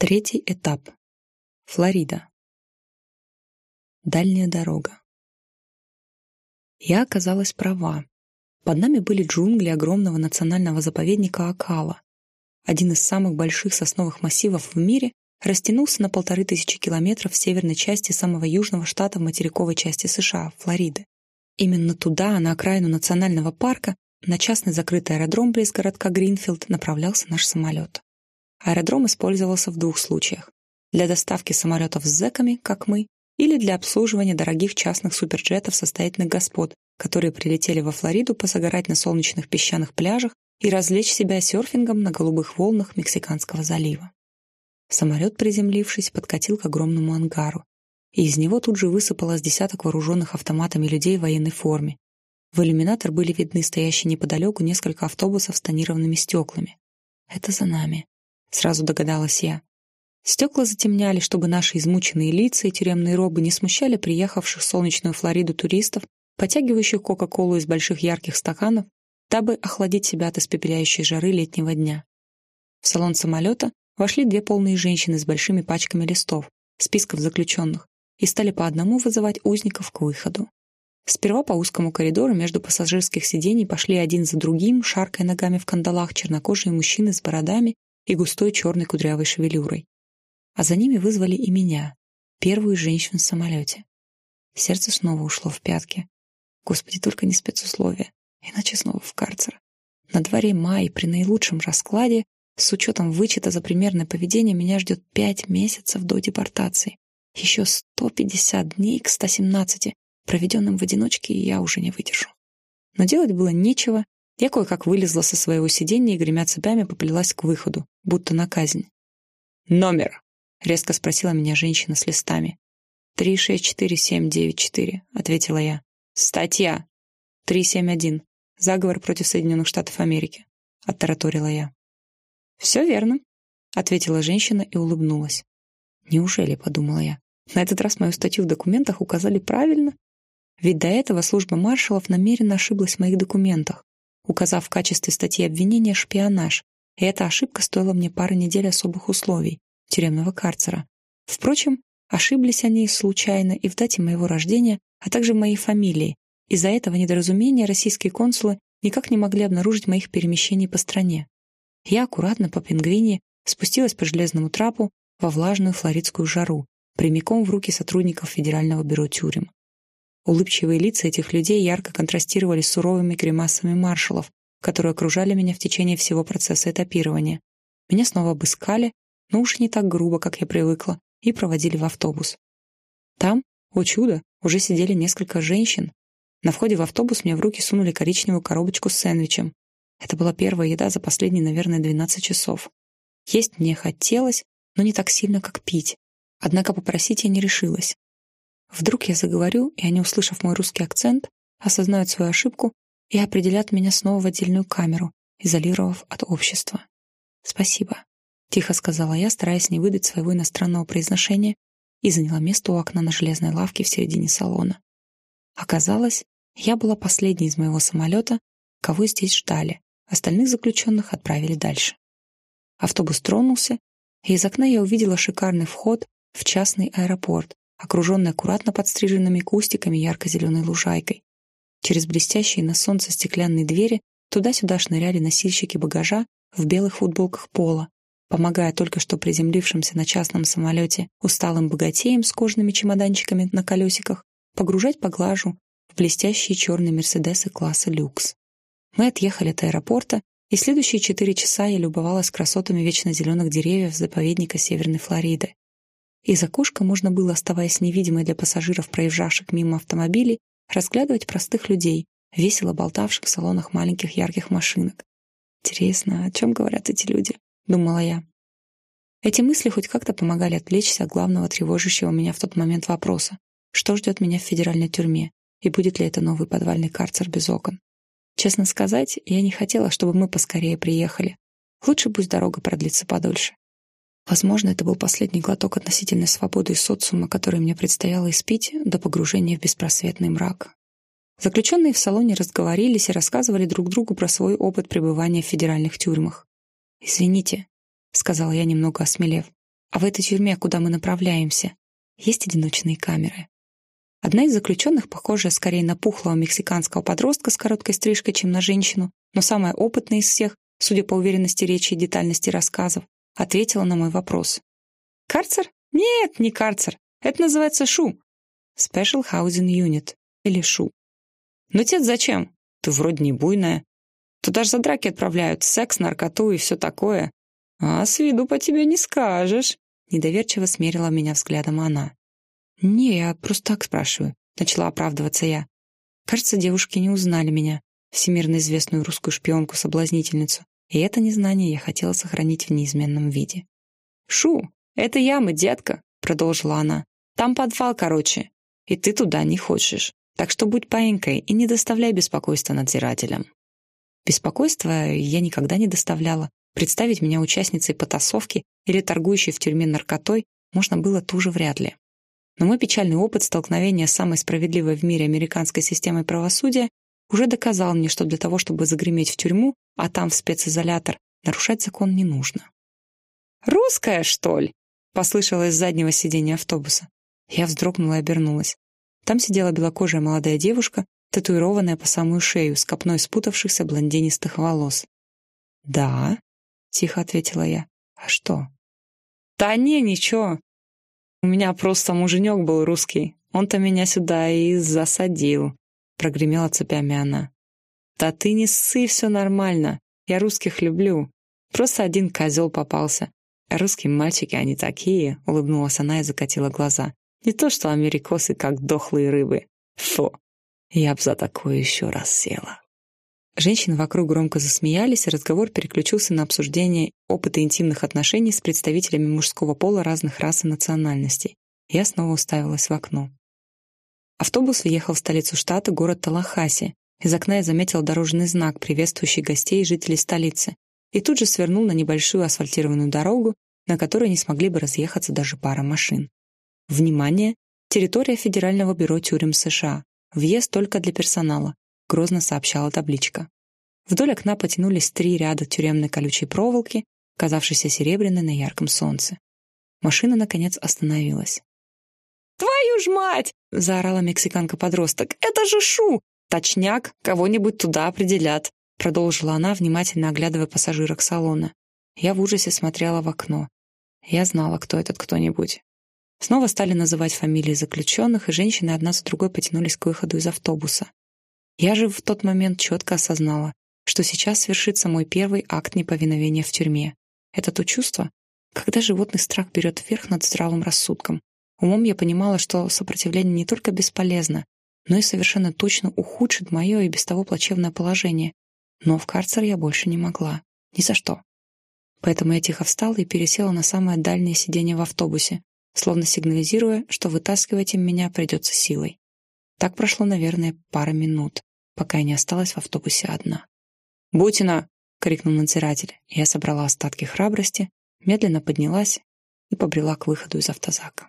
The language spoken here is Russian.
Третий этап. Флорида. Дальняя дорога. Я оказалась права. Под нами были джунгли огромного национального заповедника Акала. Один из самых больших сосновых массивов в мире растянулся на полторы тысячи километров в северной части самого южного штата в материковой части США, Флориды. Именно туда, на окраину национального парка, на частный закрытый аэродром близ городка Гринфилд направлялся наш самолет. Аэродром использовался в двух случаях. Для доставки самолетов с зэками, как мы, или для обслуживания дорогих частных суперджетов состоятельных господ, которые прилетели во Флориду позагорать на солнечных песчаных пляжах и развлечь себя серфингом на голубых волнах Мексиканского залива. Самолет, приземлившись, подкатил к огромному ангару, и из него тут же высыпалось десяток вооруженных автоматами людей в военной форме. В иллюминатор были видны стоящие неподалеку несколько автобусов с тонированными стеклами. Это за нами. Сразу догадалась я. Стекла затемняли, чтобы наши измученные лица и тюремные робы не смущали приехавших в солнечную Флориду туристов, потягивающих Кока-Колу из больших ярких стаканов, дабы охладить себя от испепеляющей жары летнего дня. В салон самолета вошли две полные женщины с большими пачками листов, списков заключенных, и стали по одному вызывать узников к выходу. Сперва по узкому коридору между пассажирских сидений пошли один за другим, шаркая ногами в кандалах, чернокожие мужчины с бородами и густой черной кудрявой шевелюрой. А за ними вызвали и меня, первую женщину в самолете. Сердце снова ушло в пятки. Господи, только не спецусловия, иначе снова в карцер. На дворе май, при наилучшем раскладе, с учетом вычета за примерное поведение, меня ждет пять месяцев до депортации. Еще 150 дней к 117, проведенным в одиночке, я уже не выдержу. Но делать было нечего, я кое-как вылезла со своего сиденья и, гремя цепями, поплелась к выходу, будто на казнь. «Номер!» — резко спросила меня женщина с листами. «Три, шесть, четыре, семь, девять, четыре», — ответила я. «Статья!» «Три, семь, один. Заговор против Соединенных Штатов Америки», — оттараторила я. «Все верно», — ответила женщина и улыбнулась. «Неужели?» — подумала я. «На этот раз мою статью в документах указали правильно?» Ведь до этого служба маршалов намеренно ошиблась в моих документах указав в качестве статьи обвинения шпионаж, и эта ошибка стоила мне пары недель особых условий, тюремного карцера. Впрочем, ошиблись они случайно и в дате моего рождения, а также в моей фамилии. Из-за этого недоразумения российские консулы никак не могли обнаружить моих перемещений по стране. Я аккуратно по пингвине спустилась по железному трапу во влажную флоридскую жару, прямиком в руки сотрудников Федерального бюро тюрем. Улыбчивые лица этих людей ярко контрастировали с суровыми гримасами маршалов, которые окружали меня в течение всего процесса этапирования. Меня снова обыскали, но уж не так грубо, как я привыкла, и проводили в автобус. Там, о чудо, уже сидели несколько женщин. На входе в автобус мне в руки сунули коричневую коробочку с сэндвичем. Это была первая еда за последние, наверное, 12 часов. Есть мне хотелось, но не так сильно, как пить. Однако попросить я не решилась. Вдруг я заговорю, и они, услышав мой русский акцент, осознают свою ошибку и определят меня снова в отдельную камеру, изолировав от общества. «Спасибо», — тихо сказала я, стараясь не выдать своего иностранного произношения, и заняла место у окна на железной лавке в середине салона. Оказалось, я была последней из моего самолета, кого здесь ждали, остальных заключенных отправили дальше. Автобус тронулся, и из окна я увидела шикарный вход в частный аэропорт, окруженный аккуратно подстриженными кустиками ярко-зеленой лужайкой. Через блестящие на солнце стеклянные двери туда-сюда шныряли носильщики багажа в белых футболках пола, помогая только что приземлившимся на частном самолете усталым богатеям с кожаными чемоданчиками на колесиках погружать поглажу в блестящие черные мерседесы класса люкс. Мы отъехали от аэропорта, и следующие четыре часа я любовалась красотами вечно зеленых деревьев заповедника Северной Флориды. Из окошка можно было, оставаясь невидимой для пассажиров, проезжавших мимо автомобилей, разглядывать простых людей, весело болтавших в салонах маленьких ярких машинок. «Интересно, о чем говорят эти люди?» — думала я. Эти мысли хоть как-то помогали отвлечься от главного тревожащего меня в тот момент вопроса. Что ждет меня в федеральной тюрьме? И будет ли это новый подвальный карцер без окон? Честно сказать, я не хотела, чтобы мы поскорее приехали. Лучше пусть дорога продлится подольше. Возможно, это был последний глоток относительной свободы из социума, который мне предстояло испить до погружения в беспросветный мрак. Заключенные в салоне разговорились и рассказывали друг другу про свой опыт пребывания в федеральных тюрьмах. «Извините», — сказала я, немного осмелев, а в этой тюрьме, куда мы направляемся, есть одиночные камеры. Одна из заключенных, похожая скорее на пухлого мексиканского подростка с короткой стрижкой, чем на женщину, но самая опытная из всех, судя по уверенности речи и детальности рассказов, ответила на мой вопрос. «Карцер? Нет, не карцер. Это называется ШУ. Special Housing Unit. Или ШУ. Но тебе зачем? Ты вроде не буйная. Туда же за драки отправляют, секс, наркоту и все такое. А с виду по тебе не скажешь. Недоверчиво смерила меня взглядом она. «Не, я просто так спрашиваю», — начала оправдываться я. Кажется, девушки не узнали меня, всемирно известную русскую шпионку-соблазнительницу, и это незнание я хотела сохранить в неизменном виде. «Шу, это яма, детка», — продолжила она. «Там подвал, короче, и ты туда не хочешь. Так что будь паинькой и не доставляй беспокойства надзирателям». Беспокойства я никогда не доставляла. Представить меня участницей потасовки или торгующей в тюрьме наркотой можно было тоже вряд ли. Но мой печальный опыт столкновения с самой справедливой в мире американской системой правосудия уже доказал мне, что для того, чтобы загреметь в тюрьму, а там в специзолятор, нарушать закон не нужно. «Русская, что ли?» — послышалось с заднего сиденья автобуса. Я вздрогнула и обернулась. Там сидела белокожая молодая девушка, татуированная по самую шею, с копной спутавшихся блондинистых волос. «Да», — тихо ответила я. «А что?» «Да не, ничего. У меня просто муженек был русский. Он-то меня сюда и засадил», — прогремела цепями она. «Да ты не ссы, все нормально. Я русских люблю. Просто один козел попался. русские мальчики, они такие», — улыбнулась она и закатила глаза. «Не то что америкосы, как дохлые рыбы. Фу, я б за такое еще раз села». Женщины вокруг громко засмеялись, и разговор переключился на обсуждение опыта интимных отношений с представителями мужского пола разных рас и национальностей. Я снова уставилась в окно. Автобус въехал в столицу штата, город Талахаси. Из окна я заметила дорожный знак, приветствующий гостей и жителей столицы, и тут же свернул на небольшую асфальтированную дорогу, на которой не смогли бы разъехаться даже пара машин. Внимание! Территория Федерального бюро тюрем США. Въезд только для персонала грозно сообщала табличка. Вдоль окна потянулись три ряда тюремной колючей проволоки, казавшейся серебряной на ярком солнце. Машина, наконец, остановилась. «Твою ж мать!» — заорала мексиканка-подросток. «Это же Шу! Точняк, кого-нибудь туда определят!» Продолжила она, внимательно оглядывая пассажирок салона. Я в ужасе смотрела в окно. Я знала, кто этот кто-нибудь. Снова стали называть фамилии заключенных, и женщины одна за другой потянулись к выходу из автобуса. Я же в тот момент четко осознала, что сейчас свершится мой первый акт неповиновения в тюрьме. Это то чувство, когда животный страх берет верх над здравым рассудком. Умом я понимала, что сопротивление не только бесполезно, но и совершенно точно ухудшит мое и без того плачевное положение. Но в карцер я больше не могла. Ни за что. Поэтому я тихо встала и пересела на самое дальнее сиденье в автобусе, словно сигнализируя, что вытаскивать им меня придется силой. Так прошло, наверное, пара минут пока я не осталась в автобусе одна. «Бутина!» — крикнул надзиратель. Я собрала остатки храбрости, медленно поднялась и побрела к выходу из автозака.